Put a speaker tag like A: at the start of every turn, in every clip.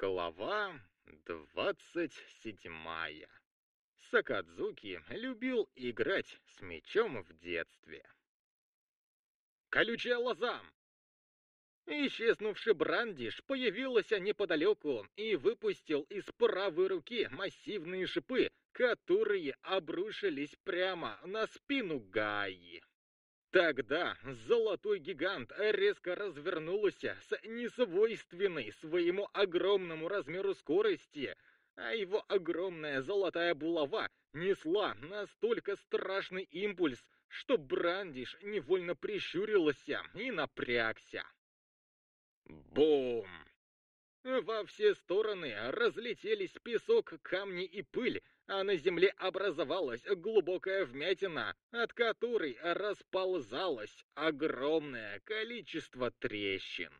A: Глава двадцать седьмая. Сакадзуки любил играть с мечом в детстве. Колючая лоза! Исчезнувший Брандиш появился неподалеку и выпустил из правой руки массивные шипы, которые обрушились прямо на спину Гаи. Тогда золотой гигант резко развернулся с несвойственной своему огромному размеру скорости, а его огромная золотая булава несла настолько страшный импульс, что Брандиш невольно прищурился и напрягся. Бум! Во все стороны разлетелись песок, камни и пыль, а на земле образовалась глубокая вмятина, от которой расползалось огромное количество трещин.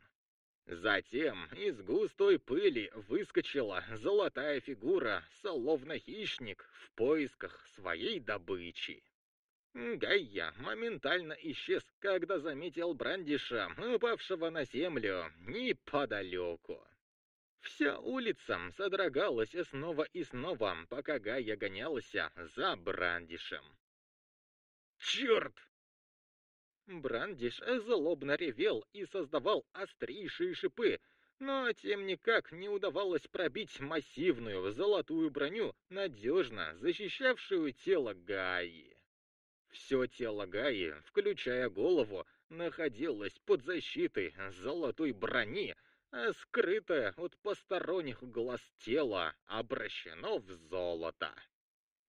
A: Затем из густой пыли выскочила золотая фигура, словно хищник в поисках своей добычи. Гайя моментально исчез, когда заметил Брандиша, упавшего на землю неподалеку. Вся улица содрогалась снова и снова, пока Гая гонялась за Брандишем. «Черт!» Брандиш злобно ревел и создавал острейшие шипы, но тем никак не удавалось пробить массивную золотую броню, надежно защищавшую тело Гаи. Все тело Гаи, включая голову, находилось под защитой золотой брони, скрытое от посторонних глаз тело обращено в золото.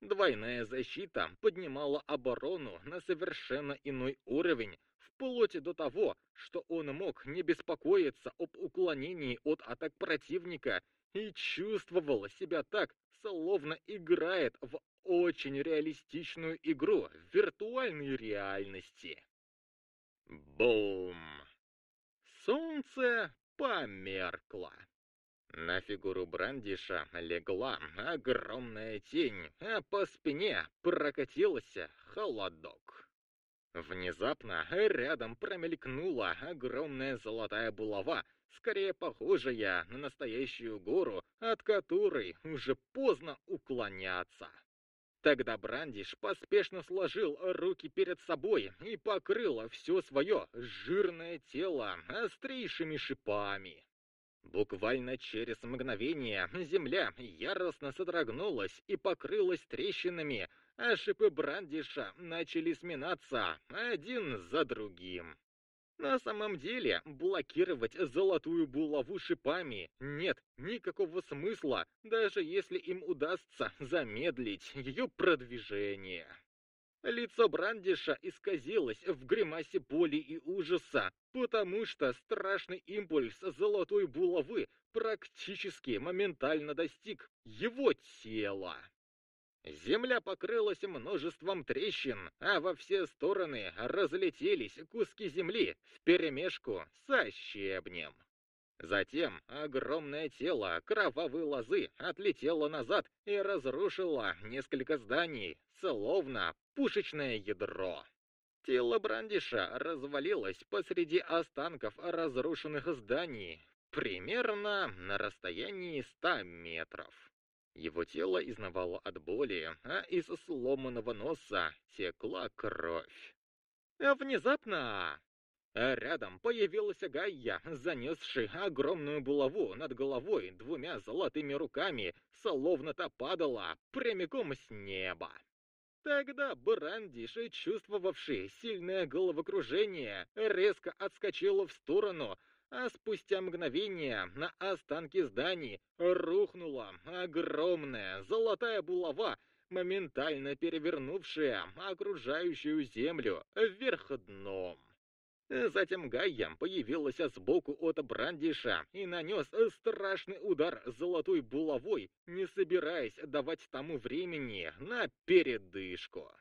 A: Двойная защита поднимала оборону на совершенно иной уровень, вплоть до того, что он мог не беспокоиться об уклонении от атак противника и чувствовал себя так, словно играет в очень реалистичную игру в виртуальной реальности. Бум! Солнце померкла. На фигуру Брандиша легла огромная тень, а по спине прокатился холодок. Внезапно рядом промелькнула огромная золотая булава, скорее похожая на настоящую гору, от которой уже поздно уклоняться. Тогда Брандиш поспешно сложил руки перед собой и покрыл все свое жирное тело острейшими шипами. Буквально через мгновение земля яростно содрогнулась и покрылась трещинами, а шипы Брандиша начали сминаться один за другим. На самом деле, блокировать золотую булаву шипами нет никакого смысла, даже если им удастся замедлить ее продвижение. Лицо Брандиша исказилось в гримасе боли и ужаса, потому что страшный импульс золотой булавы практически моментально достиг его тела. Земля покрылась множеством трещин, а во все стороны разлетелись куски земли вперемешку со щебнем. Затем огромное тело кровавой лозы отлетело назад и разрушило несколько зданий, словно пушечное ядро. Тело Брандиша развалилось посреди останков разрушенных зданий, примерно на расстоянии ста метров. Его тело изнавало от боли, а из сломанного носа текла кровь. А внезапно рядом появился Гайя, занесший огромную булаву над головой двумя золотыми руками, словно та падала прямиком с неба. Тогда Брандиш, чувствовавший сильное головокружение, резко отскочил в сторону, а спустя мгновение на останки зданий рухнула огромная золотая булава, моментально перевернувшая окружающую землю вверх дном. Затем Гайя появилась сбоку от Брандиша и нанес страшный удар золотой булавой, не собираясь давать тому времени на передышку.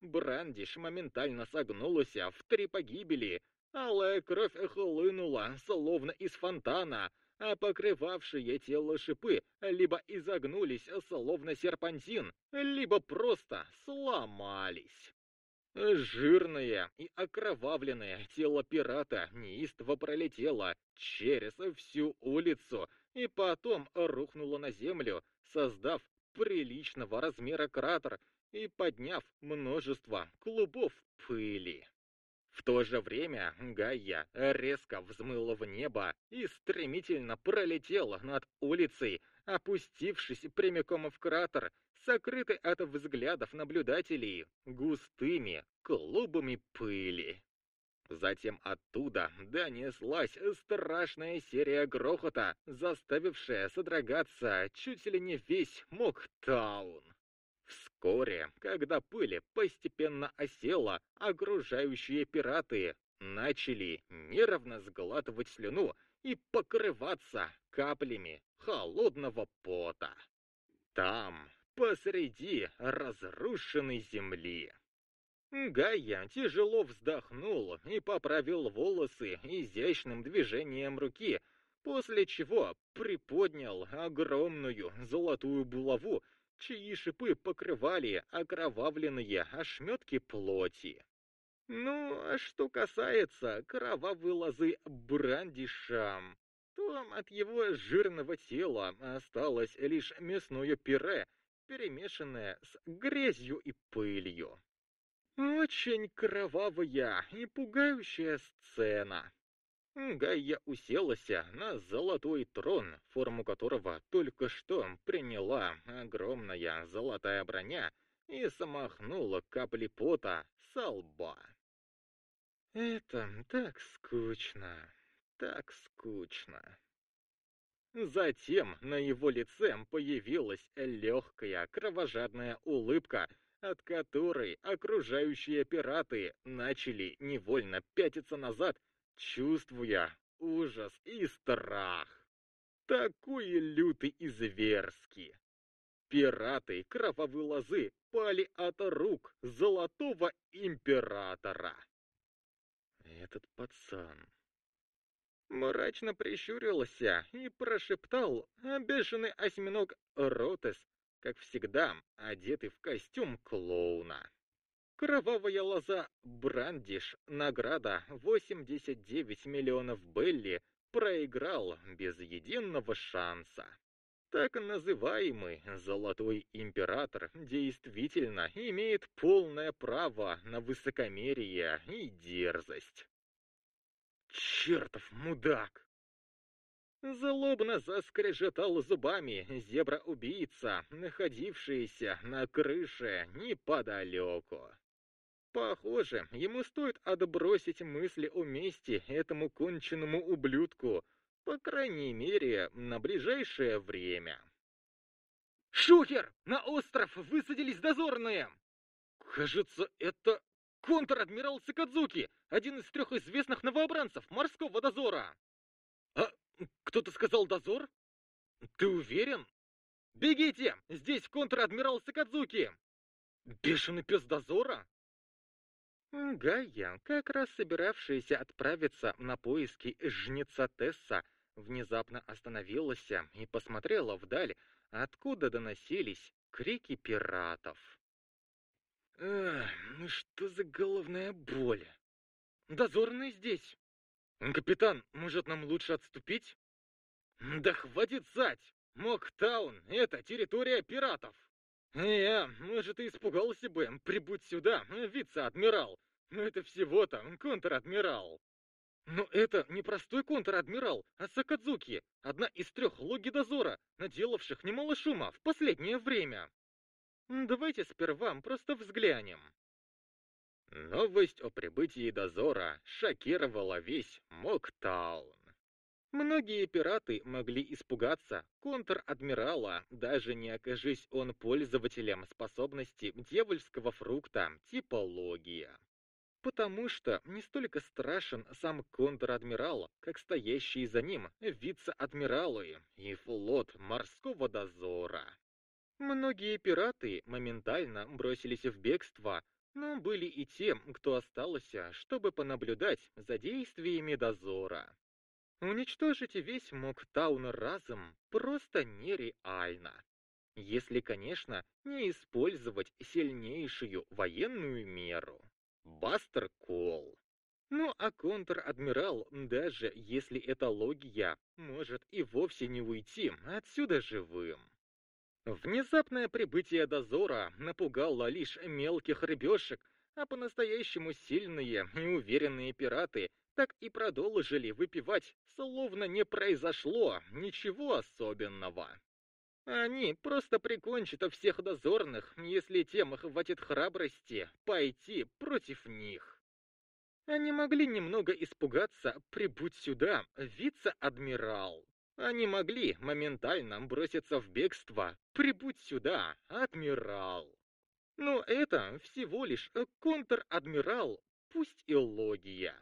A: Брандиш моментально согнулся в три погибели, Алая кровь хлынула, словно из фонтана, а покрывавшие тело шипы либо изогнулись, словно серпантин, либо просто сломались. Жирное и окровавленное тело пирата неистово пролетело через всю улицу и потом рухнула на землю, создав приличного размера кратер и подняв множество клубов пыли. В то же время Гайя резко взмыла в небо и стремительно пролетела над улицей, опустившись прямиком в кратер, сокрытый от взглядов наблюдателей густыми клубами пыли. Затем оттуда донеслась страшная серия грохота, заставившая содрогаться чуть ли не весь Моктаун. Вскоре, когда пыль постепенно осела, окружающие пираты начали нервно сглатывать слюну и покрываться каплями холодного пота. Там, посреди разрушенной земли, Гайя тяжело вздохнул и поправил волосы изящным движением руки, после чего приподнял огромную золотую булаву, чьи шипы покрывали окровавленные ошметки плоти. Ну, а что касается кровавой лозы Брандиша, то от его жирного тела осталось лишь мясное пюре, перемешанное с грязью и пылью. Очень кровавая и пугающая сцена. Гайя уселась на золотой трон, форму которого только что приняла огромная золотая броня и смахнула капли пота со лба. Это так скучно, так скучно. Затем на его лице появилась легкая кровожадная улыбка, от которой окружающие пираты начали невольно пятиться назад, чувствуя ужас и страх. Такой лютый и зверский. Пираты кровавой лозы пали от рук золотого императора. Этот пацан мрачно прищурился и прошептал бешеный осьминог Ротес, как всегда, одетый в костюм клоуна. Кровавая лоза Брандиш, награда 89 миллионов Белли, проиграл без единого шанса. Так называемый Золотой Император действительно имеет полное право на высокомерие и дерзость. Чертов мудак! Злобно заскрежетал зубами зебра-убийца, находившийся на крыше неподалеку. Похоже, ему стоит отбросить мысли о мести этому конченному ублюдку, по крайней мере, на ближайшее время. «Шухер! На остров высадились дозорные!» «Кажется, это контр-адмирал Сакадзуки, один из трех известных новобранцев морского дозора!» «А кто-то сказал дозор? Ты уверен? Бегите! Здесь контр-адмирал Сакадзуки! Бешеный пес дозора? Гайя, как раз собиравшаяся отправиться на поиски жнеца Тесса, внезапно остановилась и посмотрела вдаль, откуда доносились крики пиратов. Ну что за головная боль? Дозорный здесь. «Капитан, может, нам лучше отступить?» «Да хватит сать! Моктаун — это территория пиратов!» «Я, может, и испугался бы, прибудь сюда, вице-адмирал, но это всего-то контр-адмирал!» «Но это не простой контр-адмирал, а Сакадзуки, одна из трех логи дозора, наделавших немало шума в последнее время!» «Давайте сперва просто взглянем!» Новость о прибытии дозора шокировала весь Моктаун. Многие пираты могли испугаться контр-адмирала, даже не окажись он пользователем способности дьявольского фрукта типа логия. Потому что не столько страшен сам контр-адмирал, как стоящие за ним вице-адмиралы и флот морского дозора. Многие пираты моментально бросились в бегство, но были и те, кто остался, чтобы понаблюдать за действиями дозора. Уничтожить весь Моктаун разом просто нереально. Если, конечно, не использовать сильнейшую военную меру. Бастер Кол. Ну а контр-адмирал, даже если это логия, может и вовсе не уйти отсюда живым. Внезапное прибытие дозора напугало лишь мелких рыбешек, а по-настоящему сильные и уверенные пираты так и продолжили выпивать, словно не произошло ничего особенного. Они просто прикончат всех дозорных, если тем хватит храбрости пойти против них. Они могли немного испугаться, прибудь сюда, вице-адмирал. Они могли моментально броситься в бегство, прибудь сюда, адмирал. Но это всего лишь контр-адмирал, пусть и логия.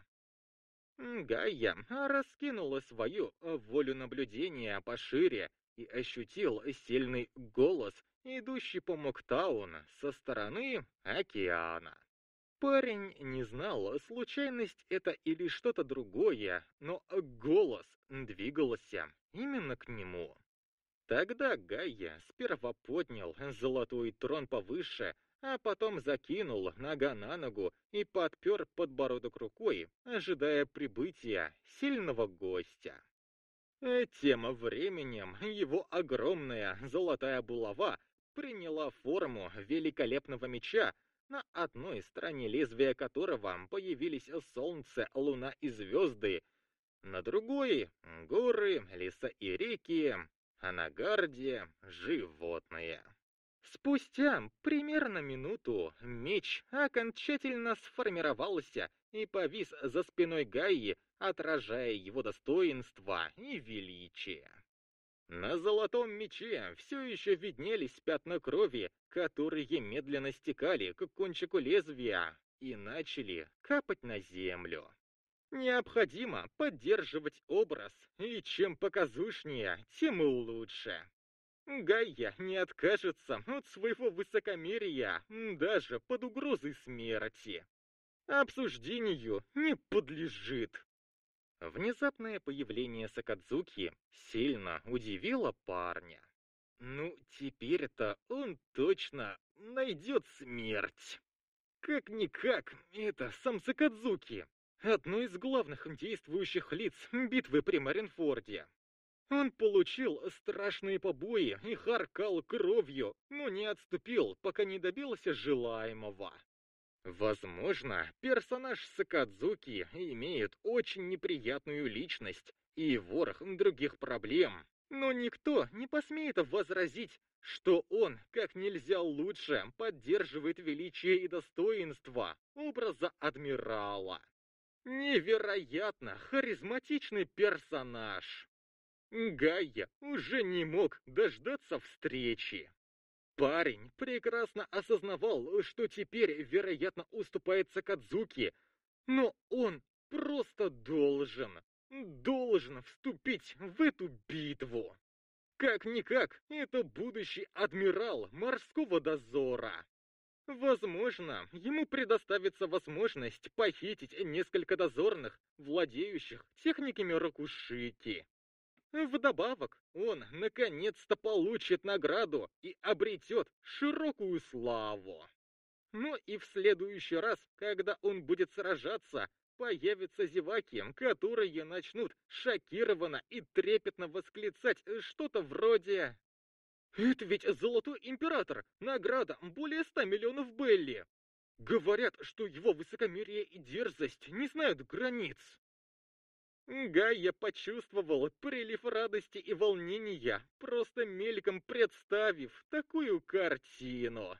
A: Гайя раскинула свою волю наблюдения пошире и ощутил сильный голос, идущий по Моктауну со стороны океана. Парень не знал, случайность это или что-то другое, но голос двигался именно к нему. Тогда Гайя сперва поднял золотой трон повыше, а потом закинул нога на ногу и подпер подбородок рукой, ожидая прибытия сильного гостя. Э, тем временем его огромная золотая булава приняла форму великолепного меча, на одной стороне лезвия которого появились солнце, луна и звезды, на другой — горы, леса и реки, а на гарде — животные. Спустя примерно минуту меч окончательно сформировался и повис за спиной Гаи, отражая его достоинство и величие. На золотом мече все еще виднелись пятна крови, которые медленно стекали к кончику лезвия и начали капать на землю. Необходимо поддерживать образ, и чем показушнее, тем лучше. Гайя не откажется от своего высокомерия даже под угрозой смерти. Обсуждению не подлежит. Внезапное появление Сакадзуки сильно удивило парня. Ну, теперь-то он точно найдет смерть. Как-никак, это сам Сакадзуки, одно из главных действующих лиц битвы при Маринфорде. Он получил страшные побои и харкал кровью, но не отступил, пока не добился желаемого. Возможно, персонаж Сакадзуки имеет очень неприятную личность и ворох других проблем, но никто не посмеет возразить, что он как нельзя лучше поддерживает величие и достоинство образа адмирала. Невероятно харизматичный персонаж. Гайя уже не мог дождаться встречи. Парень прекрасно осознавал, что теперь, вероятно, уступает Сакадзуки, но он просто должен, должен вступить в эту битву. Как-никак, это будущий адмирал морского дозора. Возможно, ему предоставится возможность похитить несколько дозорных, владеющих техниками Рокушики. Вдобавок, он наконец-то получит награду и обретет широкую славу. Но и в следующий раз, когда он будет сражаться, появятся зеваки, которые начнут шокированно и трепетно восклицать что-то вроде «Это ведь Золотой Император! Награда более ста миллионов Белли!» Говорят, что его высокомерие и дерзость не знают границ. Гайя почувствовал прилив радости и волнения, просто мельком представив такую картину.